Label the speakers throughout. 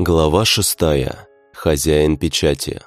Speaker 1: Глава шестая. Хозяин печати.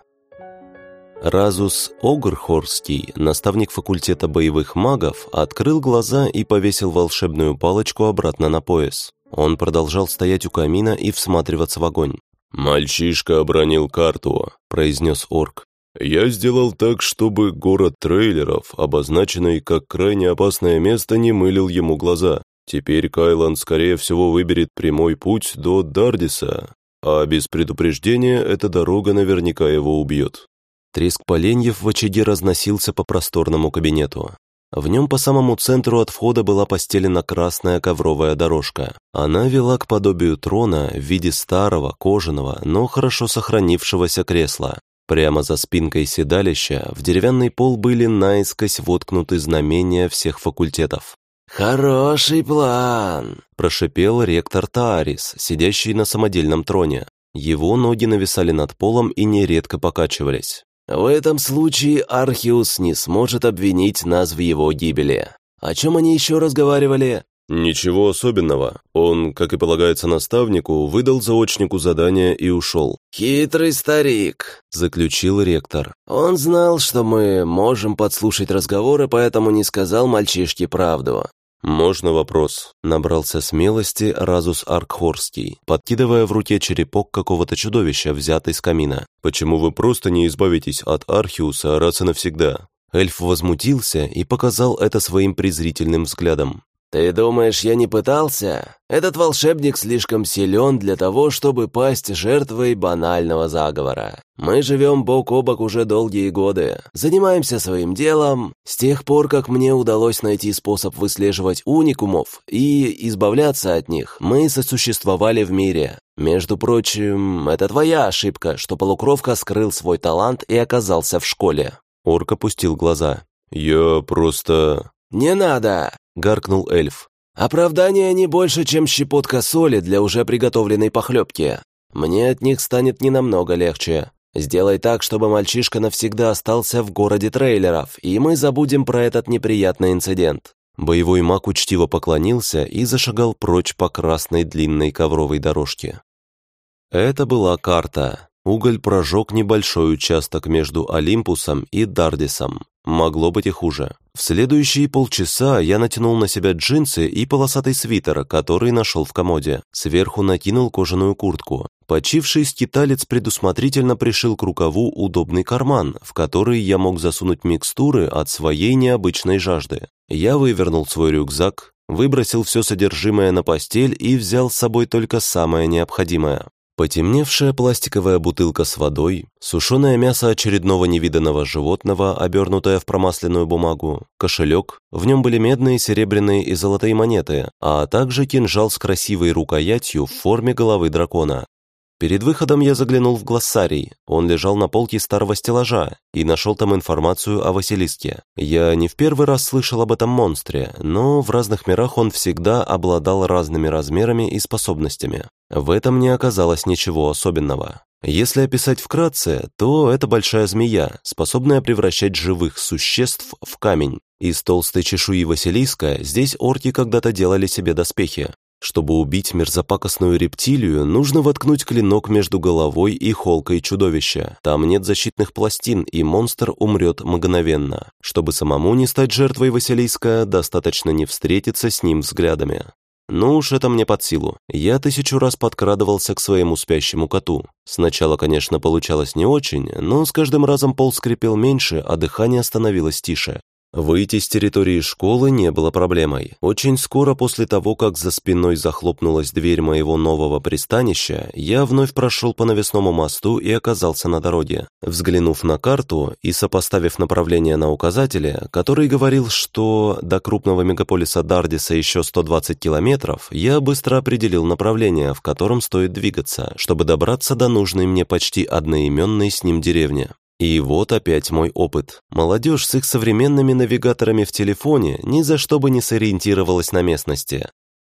Speaker 1: Разус Огрхорский, наставник факультета боевых магов, открыл глаза и повесил волшебную палочку обратно на пояс. Он продолжал стоять у камина и всматриваться в огонь.
Speaker 2: «Мальчишка обронил карту», – произнес орк. «Я сделал так, чтобы город трейлеров, обозначенный как крайне опасное место, не мылил ему глаза. Теперь Кайлан, скорее всего, выберет прямой путь до Дардиса, а без предупреждения эта дорога наверняка его убьет.
Speaker 1: Треск поленьев в очаге разносился по просторному кабинету. В нем по самому центру от входа была постелена красная ковровая дорожка. Она вела к подобию трона в виде старого, кожаного, но хорошо сохранившегося кресла. Прямо за спинкой седалища в деревянный пол были наискось воткнуты знамения всех факультетов.
Speaker 3: «Хороший план!»
Speaker 1: – прошипел ректор Таарис, сидящий на самодельном троне. Его ноги нависали над полом и нередко покачивались.
Speaker 3: «В этом случае Архиус не сможет обвинить нас в его гибели. О чем они еще разговаривали?»
Speaker 2: «Ничего особенного. Он, как и полагается наставнику, выдал заочнику задание и ушел».
Speaker 3: «Хитрый старик», — заключил ректор. «Он знал, что мы можем подслушать разговоры, поэтому не сказал мальчишке правду.
Speaker 1: «Можно вопрос?» – набрался смелости Разус Аркхорский, подкидывая в руке черепок какого-то чудовища, взятый с камина.
Speaker 2: «Почему вы просто не избавитесь от Архиуса раз и навсегда?»
Speaker 1: Эльф возмутился и показал это своим презрительным взглядом.
Speaker 3: «Ты думаешь, я не пытался? Этот волшебник слишком силен для того, чтобы пасть жертвой банального заговора. Мы живем бок о бок уже долгие годы, занимаемся своим делом. С тех пор, как мне удалось найти способ выслеживать уникумов и избавляться от них, мы сосуществовали в мире. Между прочим, это твоя ошибка, что полукровка скрыл свой талант и оказался в школе».
Speaker 1: Орк опустил глаза.
Speaker 2: «Я просто...»
Speaker 3: «Не надо!» — гаркнул эльф. «Оправдание не больше, чем щепотка соли для уже приготовленной похлебки. Мне от них станет не намного легче. Сделай так, чтобы мальчишка навсегда остался в городе трейлеров, и мы забудем про этот неприятный инцидент».
Speaker 1: Боевой маг учтиво поклонился и зашагал прочь по красной длинной ковровой дорожке. Это была карта. Уголь прожег небольшой участок между Олимпусом и Дардисом. Могло быть и хуже. В следующие полчаса я натянул на себя джинсы и полосатый свитер, который нашел в комоде. Сверху накинул кожаную куртку. Почивший скиталец предусмотрительно пришил к рукаву удобный карман, в который я мог засунуть микстуры от своей необычной жажды. Я вывернул свой рюкзак, выбросил все содержимое на постель и взял с собой только самое необходимое. Потемневшая пластиковая бутылка с водой, сушеное мясо очередного невиданного животного, обернутое в промасленную бумагу, кошелек, в нем были медные, серебряные и золотые монеты, а также кинжал с красивой рукоятью в форме головы дракона. Перед выходом я заглянул в глоссарий. Он лежал на полке старого стеллажа и нашел там информацию о Василиске. Я не в первый раз слышал об этом монстре, но в разных мирах он всегда обладал разными размерами и способностями. В этом не оказалось ничего особенного. Если описать вкратце, то это большая змея, способная превращать живых существ в камень. Из толстой чешуи Василиска здесь орки когда-то делали себе доспехи. Чтобы убить мерзопакостную рептилию, нужно воткнуть клинок между головой и холкой чудовища. Там нет защитных пластин, и монстр умрет мгновенно. Чтобы самому не стать жертвой Василиска, достаточно не встретиться с ним взглядами. Ну уж это мне под силу. Я тысячу раз подкрадывался к своему спящему коту. Сначала, конечно, получалось не очень, но с каждым разом пол скрипел меньше, а дыхание становилось тише. Выйти с территории школы не было проблемой. Очень скоро после того, как за спиной захлопнулась дверь моего нового пристанища, я вновь прошел по навесному мосту и оказался на дороге. Взглянув на карту и сопоставив направление на указателе, который говорил, что до крупного мегаполиса Дардиса еще 120 километров, я быстро определил направление, в котором стоит двигаться, чтобы добраться до нужной мне почти одноименной с ним деревни. И вот опять мой опыт. Молодежь с их современными навигаторами в телефоне ни за что бы не сориентировалась на местности.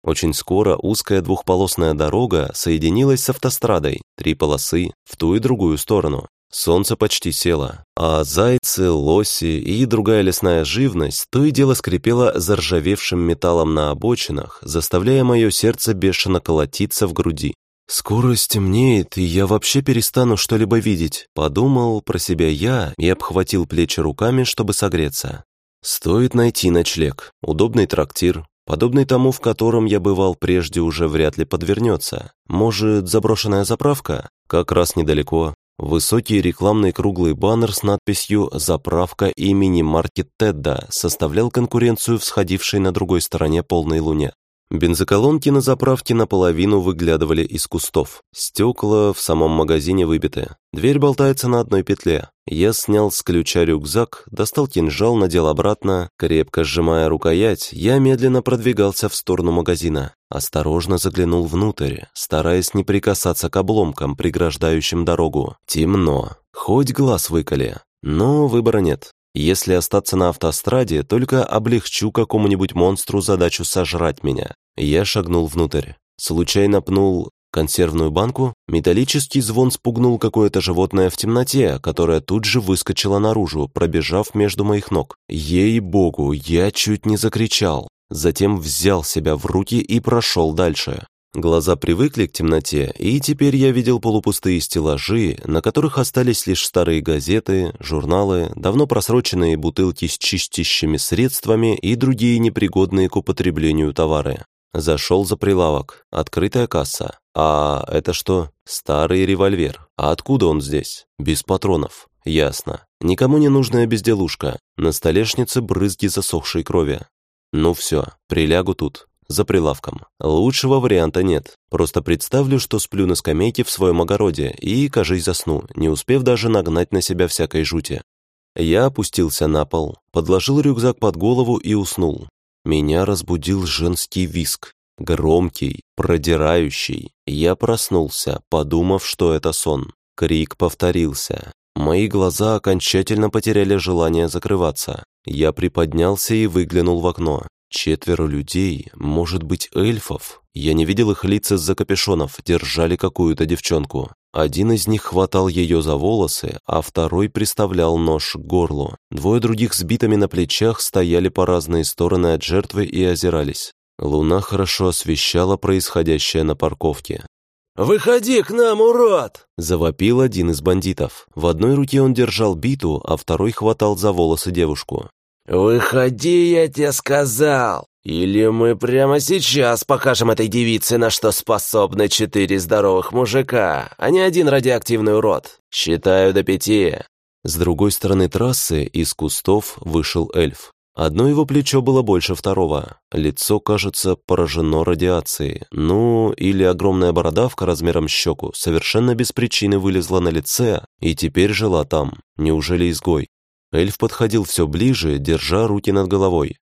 Speaker 1: Очень скоро узкая двухполосная дорога соединилась с автострадой, три полосы, в ту и другую сторону. Солнце почти село, а зайцы, лоси и другая лесная живность то и дело скрипела заржавевшим металлом на обочинах, заставляя мое сердце бешено колотиться в груди. «Скоро стемнеет, и я вообще перестану что-либо видеть», подумал про себя я и обхватил плечи руками, чтобы согреться. Стоит найти ночлег, удобный трактир, подобный тому, в котором я бывал прежде, уже вряд ли подвернется. Может, заброшенная заправка? Как раз недалеко. Высокий рекламный круглый баннер с надписью «Заправка имени Маркет Тедда» составлял конкуренцию всходившей на другой стороне полной луне. Бензоколонки на заправке наполовину выглядывали из кустов. Стекла в самом магазине выбиты. Дверь болтается на одной петле. Я снял с ключа рюкзак, достал кинжал, надел обратно. Крепко сжимая рукоять, я медленно продвигался в сторону магазина. Осторожно заглянул внутрь, стараясь не прикасаться к обломкам, преграждающим дорогу. Темно. Хоть глаз выколи. Но выбора нет. Если остаться на автостраде, только облегчу какому-нибудь монстру задачу сожрать меня. Я шагнул внутрь. Случайно пнул консервную банку. Металлический звон спугнул какое-то животное в темноте, которое тут же выскочило наружу, пробежав между моих ног. Ей-богу, я чуть не закричал. Затем взял себя в руки и прошел дальше. Глаза привыкли к темноте, и теперь я видел полупустые стеллажи, на которых остались лишь старые газеты, журналы, давно просроченные бутылки с чистящими средствами и другие непригодные к употреблению товары. Зашел за прилавок. Открытая касса. А это что? Старый револьвер. А откуда он здесь? Без патронов. Ясно. Никому не нужная безделушка. На столешнице брызги засохшей крови. Ну все, прилягу тут за прилавком. Лучшего варианта нет. Просто представлю, что сплю на скамейке в своем огороде и, кажись, засну, не успев даже нагнать на себя всякой жути. Я опустился на пол, подложил рюкзак под голову и уснул. Меня разбудил женский виск. Громкий, продирающий. Я проснулся, подумав, что это сон. Крик повторился. Мои глаза окончательно потеряли желание закрываться. Я приподнялся и выглянул в окно. Четверо людей, может быть, эльфов. Я не видел их лиц из-за капюшонов, держали какую-то девчонку. Один из них хватал ее за волосы, а второй приставлял нож к горлу. Двое других с битами на плечах стояли по разные стороны от жертвы и озирались. Луна хорошо освещала происходящее на парковке.
Speaker 3: «Выходи к нам, урод!»
Speaker 1: – завопил один из бандитов. В одной руке он держал биту, а второй хватал за волосы девушку.
Speaker 3: «Выходи, я тебе сказал! Или мы прямо сейчас покажем этой девице, на что способны четыре здоровых мужика, а не один радиоактивный урод. Считаю до пяти».
Speaker 1: С другой стороны трассы из кустов вышел эльф. Одно его плечо было больше второго. Лицо, кажется, поражено радиацией. Ну, или огромная бородавка размером щеку совершенно без причины вылезла на лице и теперь жила там. Неужели изгой? Эльф подходил все ближе, держа руки над головой.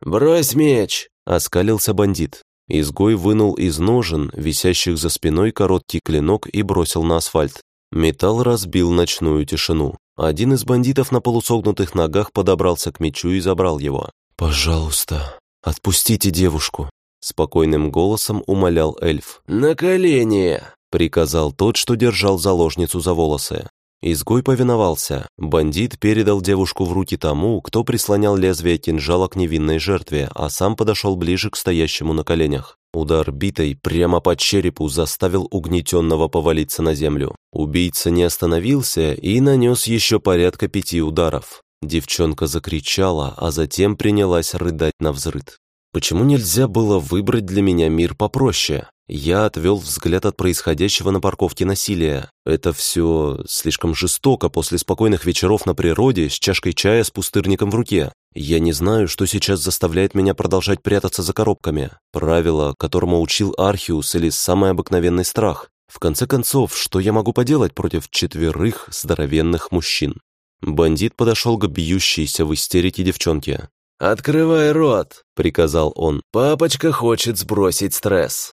Speaker 3: «Брось меч!»
Speaker 1: – оскалился бандит. Изгой вынул из ножен, висящих за спиной, короткий клинок и бросил на асфальт. Металл разбил ночную тишину. Один из бандитов на полусогнутых ногах подобрался к мечу и забрал его. «Пожалуйста, отпустите девушку», – спокойным голосом умолял эльф.
Speaker 3: «На колени!»
Speaker 1: – приказал тот, что держал заложницу за волосы. Изгой повиновался. Бандит передал девушку в руки тому, кто прислонял лезвие кинжала к невинной жертве, а сам подошел ближе к стоящему на коленях. Удар битой прямо по черепу заставил угнетенного повалиться на землю. Убийца не остановился и нанес еще порядка пяти ударов. Девчонка закричала, а затем принялась рыдать на взрыд. Почему нельзя было выбрать для меня мир попроще? Я отвел взгляд от происходящего на парковке насилия. Это все слишком жестоко после спокойных вечеров на природе с чашкой чая с пустырником в руке. Я не знаю, что сейчас заставляет меня продолжать прятаться за коробками. Правило, которому учил Архиус или самый обыкновенный страх. В конце концов, что я могу поделать против четверых здоровенных мужчин? Бандит подошел к бьющейся в истерике девчонке.
Speaker 3: «Открывай рот», — приказал он. «Папочка хочет сбросить стресс».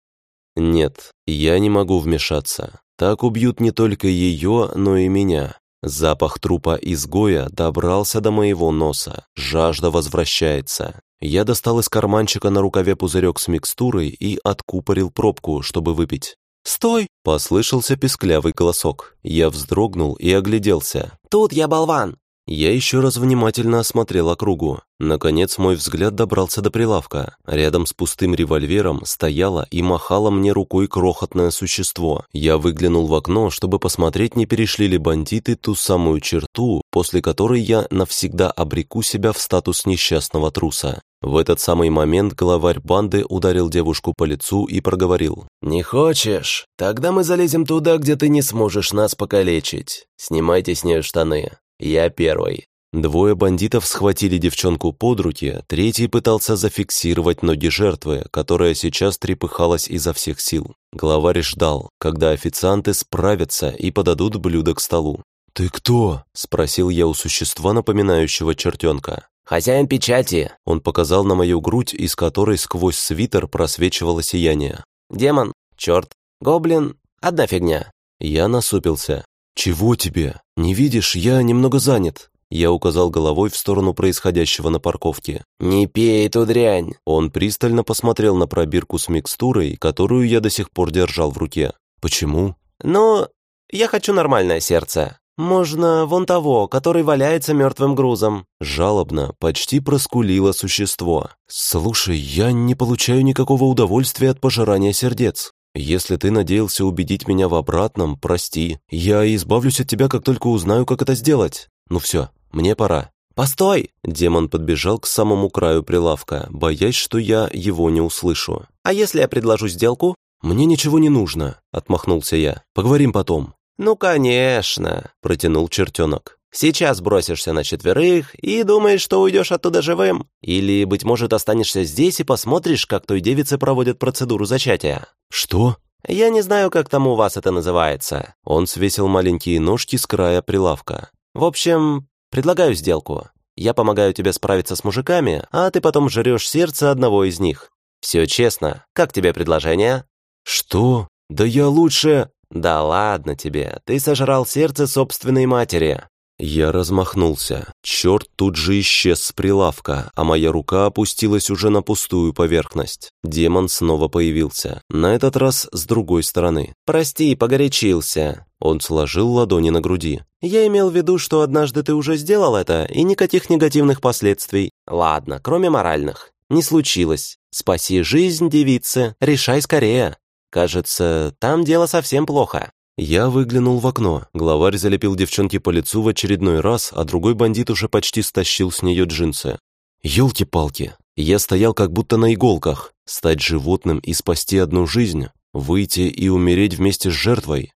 Speaker 1: Нет, я не могу вмешаться. Так убьют не только ее, но и меня. Запах трупа изгоя добрался до моего носа. Жажда возвращается. Я достал из карманчика на рукаве пузырек с микстурой и откупорил пробку, чтобы выпить.
Speaker 4: «Стой!»
Speaker 1: – послышался песклявый голосок. Я вздрогнул и огляделся.
Speaker 4: «Тут я болван!»
Speaker 1: Я еще раз внимательно осмотрел округу. Наконец мой взгляд добрался до прилавка. Рядом с пустым револьвером стояло и махало мне рукой крохотное существо. Я выглянул в окно, чтобы посмотреть, не перешли ли бандиты ту самую черту, после которой я навсегда обреку себя в статус несчастного труса. В этот самый момент главарь банды ударил девушку по лицу и проговорил.
Speaker 3: «Не хочешь? Тогда мы залезем туда, где ты не сможешь нас покалечить. Снимайте с нее штаны. Я первый».
Speaker 1: Двое бандитов схватили девчонку под руки, третий пытался зафиксировать ноги жертвы, которая сейчас трепыхалась изо всех сил. Главарь ждал, когда официанты справятся и подадут блюдо к столу.
Speaker 2: «Ты кто?»
Speaker 1: – спросил я у существа, напоминающего чертенка.
Speaker 3: «Хозяин печати!»
Speaker 1: Он показал на мою грудь, из которой сквозь свитер просвечивало сияние.
Speaker 3: «Демон, черт, гоблин, одна фигня».
Speaker 1: Я насупился. «Чего тебе? Не видишь, я немного занят». Я указал головой в сторону происходящего на парковке.
Speaker 3: «Не пей эту дрянь!»
Speaker 1: Он пристально посмотрел на пробирку с микстурой, которую я до сих пор держал в руке. «Почему?»
Speaker 3: «Ну, я хочу нормальное сердце. Можно вон того, который валяется мертвым грузом».
Speaker 1: Жалобно, почти проскулило существо. «Слушай, я не получаю никакого удовольствия от пожирания сердец. Если ты надеялся убедить меня в обратном, прости. Я избавлюсь от тебя, как только узнаю, как это сделать. Ну все, мне пора».
Speaker 3: «Постой!»
Speaker 1: Демон подбежал к самому краю прилавка, боясь, что я его не услышу.
Speaker 3: «А если я предложу сделку?»
Speaker 1: «Мне ничего не нужно», — отмахнулся я. «Поговорим потом».
Speaker 3: «Ну, конечно», — протянул чертенок. Сейчас бросишься на четверых и думаешь, что уйдешь оттуда живым. Или, быть может, останешься здесь и посмотришь, как той девице проводят процедуру зачатия».
Speaker 1: «Что?»
Speaker 3: «Я не знаю, как там у вас это называется».
Speaker 1: Он свесил маленькие ножки с края прилавка.
Speaker 3: «В общем, предлагаю сделку. Я помогаю тебе справиться с мужиками, а ты потом жрешь сердце одного из них. Все честно. Как тебе предложение?»
Speaker 1: «Что? Да я лучше...»
Speaker 3: «Да ладно тебе, ты сожрал сердце собственной матери.
Speaker 1: Я размахнулся. Черт тут же исчез с прилавка, а моя рука опустилась уже на пустую поверхность. Демон снова появился, на этот раз с другой стороны.
Speaker 3: «Прости, погорячился».
Speaker 1: Он сложил ладони на груди.
Speaker 3: «Я имел в виду, что однажды ты уже сделал это, и никаких негативных последствий. Ладно, кроме моральных. Не случилось. Спаси жизнь, девице, решай скорее. Кажется, там дело совсем плохо».
Speaker 1: Я выглянул в окно. Главарь залепил девчонке по лицу в очередной раз, а другой бандит уже почти стащил с нее джинсы. Ёлки-палки. Я стоял как будто на иголках. Стать животным и спасти одну жизнь. Выйти и умереть вместе с жертвой.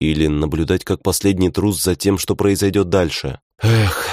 Speaker 1: Или наблюдать как последний трус за тем, что произойдет дальше. Эх,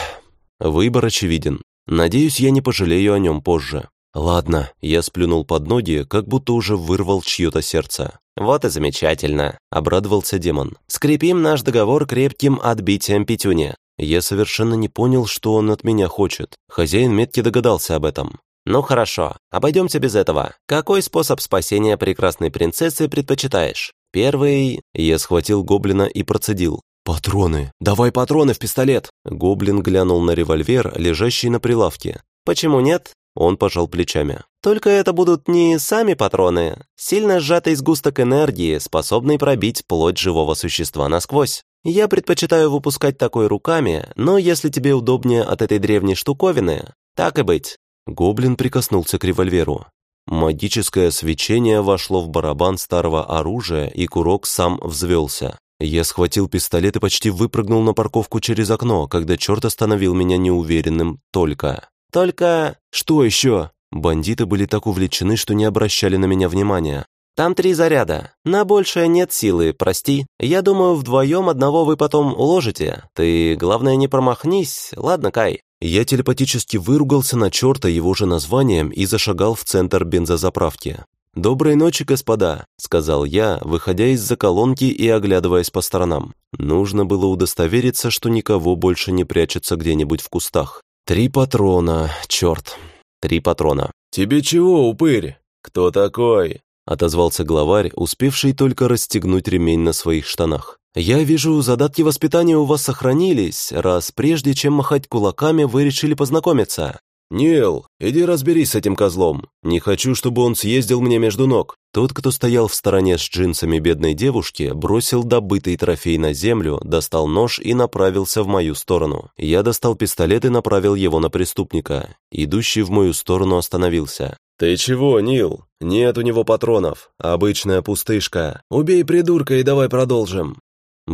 Speaker 1: выбор очевиден. Надеюсь, я не пожалею о нем позже. Ладно, я сплюнул под ноги, как будто уже вырвал чье-то сердце.
Speaker 3: «Вот и замечательно», — обрадовался демон. «Скрепим наш договор крепким отбитием пятюни».
Speaker 1: Я совершенно не понял, что он от меня хочет. Хозяин метки догадался об этом.
Speaker 3: «Ну хорошо, обойдемся без этого. Какой способ спасения прекрасной принцессы предпочитаешь? Первый...»
Speaker 1: Я схватил гоблина и процедил. «Патроны! Давай патроны в пистолет!» Гоблин глянул на револьвер, лежащий на прилавке.
Speaker 3: «Почему нет?
Speaker 1: Он пожал плечами.
Speaker 3: «Только это будут не сами патроны, сильно сжатый сгусток энергии, способный пробить плоть живого существа насквозь. Я предпочитаю выпускать такой руками, но если тебе удобнее от этой древней штуковины, так и быть».
Speaker 1: Гоблин прикоснулся к револьверу. Магическое свечение вошло в барабан старого оружия, и курок сам взвелся. Я схватил пистолет и почти выпрыгнул на парковку через окно, когда черт остановил меня неуверенным «только».
Speaker 3: Только...
Speaker 1: Что еще? Бандиты были так увлечены, что не обращали на меня внимания.
Speaker 3: Там три заряда. На большее нет силы, прости. Я думаю, вдвоем одного вы потом уложите. Ты, главное, не промахнись, ладно, Кай?»
Speaker 1: Я телепатически выругался на черта его же названием и зашагал в центр бензозаправки. «Доброй ночи, господа», — сказал я, выходя из-за колонки и оглядываясь по сторонам. Нужно было удостовериться, что никого больше не прячется где-нибудь в кустах. Три патрона, черт. Три патрона.
Speaker 2: «Тебе чего, упырь? Кто такой?»
Speaker 1: Отозвался главарь, успевший только расстегнуть ремень на своих штанах. «Я вижу, задатки воспитания у вас сохранились, раз прежде чем махать кулаками, вы решили познакомиться. «Нил, иди разберись с этим козлом. Не хочу, чтобы он съездил мне между ног». Тот, кто стоял в стороне с джинсами бедной девушки, бросил добытый трофей на землю, достал нож и направился в мою сторону. Я достал пистолет и направил его на преступника. Идущий в мою сторону остановился. «Ты чего, Нил? Нет у него патронов. Обычная пустышка. Убей придурка и давай продолжим».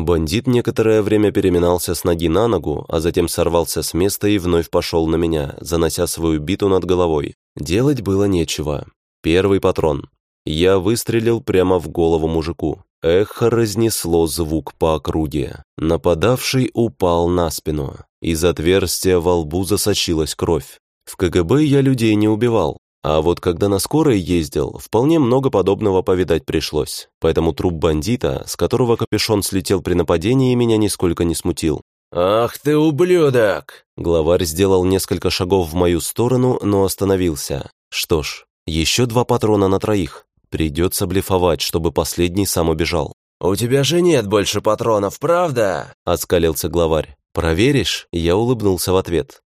Speaker 1: Бандит некоторое время переминался с ноги на ногу, а затем сорвался с места и вновь пошел на меня, занося свою биту над головой. Делать было нечего. Первый патрон. Я выстрелил прямо в голову мужику. Эхо разнесло звук по округе. Нападавший упал на спину. Из отверстия во лбу засочилась кровь. В КГБ я людей не убивал, а вот когда на скорой ездил, вполне много подобного повидать пришлось. Поэтому труп бандита, с которого капюшон слетел при нападении, меня нисколько не смутил.
Speaker 3: «Ах ты ублюдок!»
Speaker 1: Главарь сделал несколько шагов в мою сторону, но остановился. Что ж, еще два патрона на троих. Придется блефовать, чтобы последний сам убежал.
Speaker 3: «У тебя же нет больше патронов, правда?»
Speaker 1: — оскалился главарь. «Проверишь?» — я улыбнулся в ответ.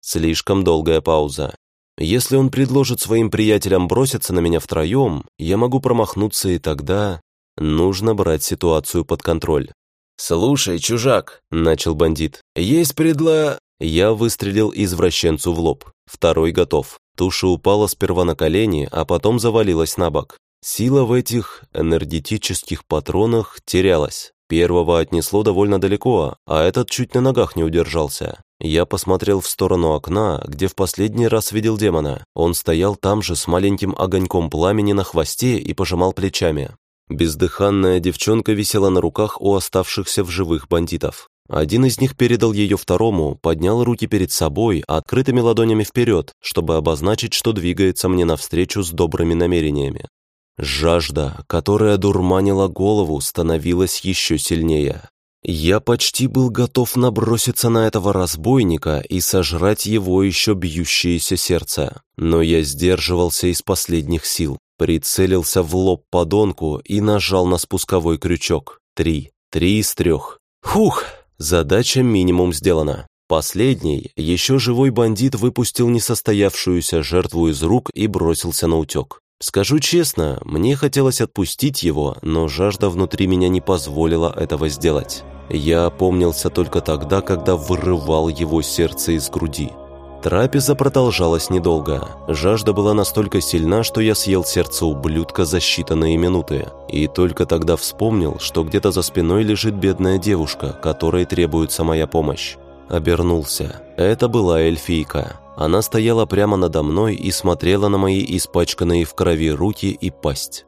Speaker 1: Слишком долгая пауза. Если он предложит своим приятелям броситься на меня втроем, я могу промахнуться, и тогда нужно брать ситуацию под контроль.
Speaker 3: «Слушай, чужак», — начал бандит, — «есть предла...»
Speaker 1: Я выстрелил извращенцу в лоб. Второй готов. Туша упала сперва на колени, а потом завалилась на бок. Сила в этих энергетических патронах терялась. Первого отнесло довольно далеко, а этот чуть на ногах не удержался. Я посмотрел в сторону окна, где в последний раз видел демона. Он стоял там же с маленьким огоньком пламени на хвосте и пожимал плечами. Бездыханная девчонка висела на руках у оставшихся в живых бандитов. Один из них передал ее второму, поднял руки перед собой, открытыми ладонями вперед, чтобы обозначить, что двигается мне навстречу с добрыми намерениями. Жажда, которая дурманила голову, становилась еще сильнее. Я почти был готов наброситься на этого разбойника и сожрать его еще бьющееся сердце. Но я сдерживался из последних сил, прицелился в лоб подонку и нажал на спусковой крючок. Три. Три из трех. Хух! Задача минимум сделана. Последний, еще живой бандит выпустил несостоявшуюся жертву из рук и бросился на утек. Скажу честно, мне хотелось отпустить его, но жажда внутри меня не позволила этого сделать. Я опомнился только тогда, когда вырывал его сердце из груди. Трапеза продолжалась недолго. Жажда была настолько сильна, что я съел сердце ублюдка за считанные минуты. И только тогда вспомнил, что где-то за спиной лежит бедная девушка, которой требуется моя помощь. Обернулся. Это была эльфийка. Она стояла прямо надо мной и смотрела на мои испачканные в крови руки и пасть.